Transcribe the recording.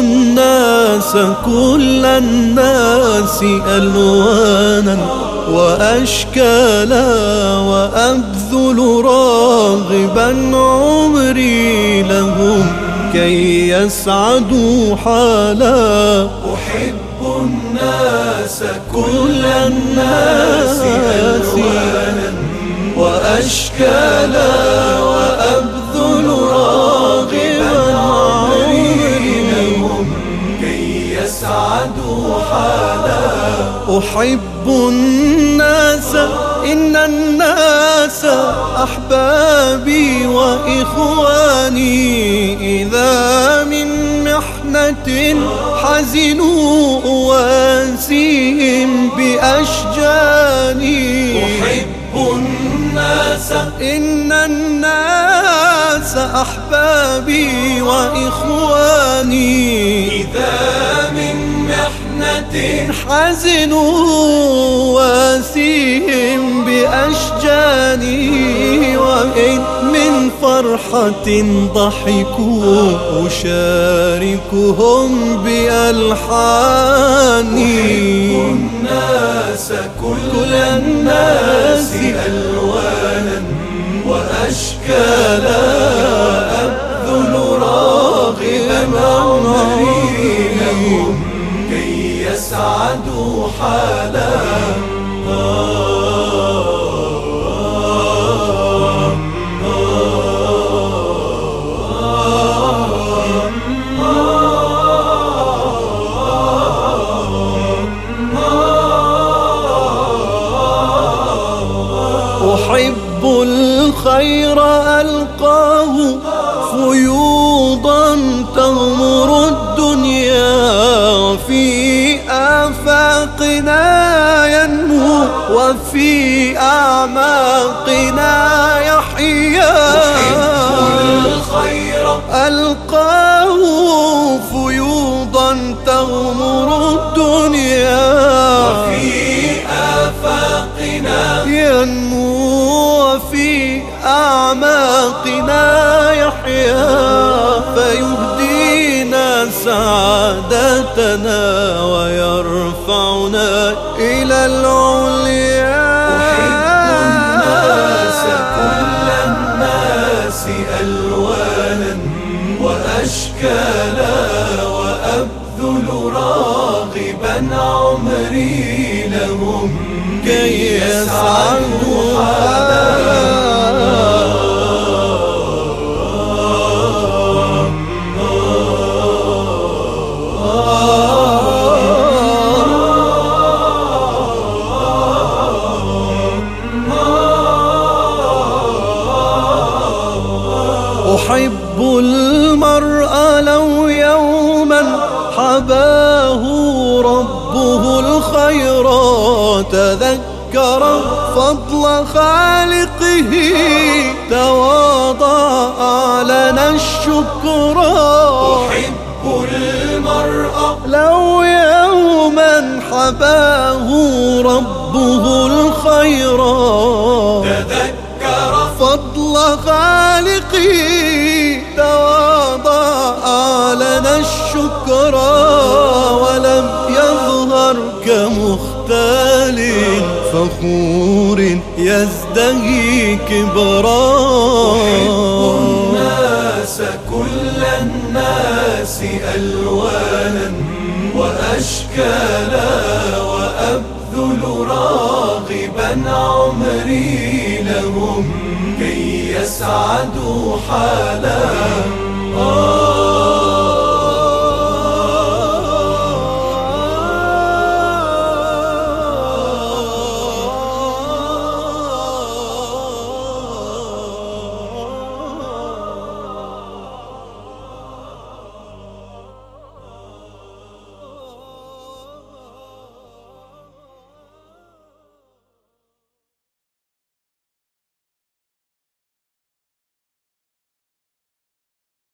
الناس كل الناس ألوانا وأشكالا وأبذل راغبا عمري لهم كي يسعدوا حالا. أحب الناس كل الناس ألوانا وأشكالا أحب الناس إن الناس أحبابي وإخواني. إذا من محنة حزنوا أواسيهم بأشجاني. أحب الناس. إن الناس أحبابي وإخواني. إذا من حزنوا واسيهم بأشجاني وإن من فرحة ضحكوا أشاركهم بألحاني الناس كل الناس ألوانا وأشكالا. أحب الخير ألقاه فيوضا تغمر الدنيا آفاقنا ينمو وفي أعماقنا يحيا. الخير ألقاه فيوضا تغمر الدنيا. في آفاقنا ينمو وفي أعماقنا يحيا. فيهدينا سعادتنا ويرفعنا إلى العليا. الناس كل الناس ألوانا وأشكالا وأبذل راغبا عمري لهم كي يسعدوا أحب المرء لو يوما حباه ربه الخيرا تذكر فضل خالقه تواضع أعلن الشكرا أحب المرء لو يوما حباه ربه الخيرا تذكر فضل خالقه يظهر كمختال فخور يزدهي كبرا الناس كل الناس ألوانا وأشكالا وأبذل راغبا عمري لهم كي يسعدوا حالا.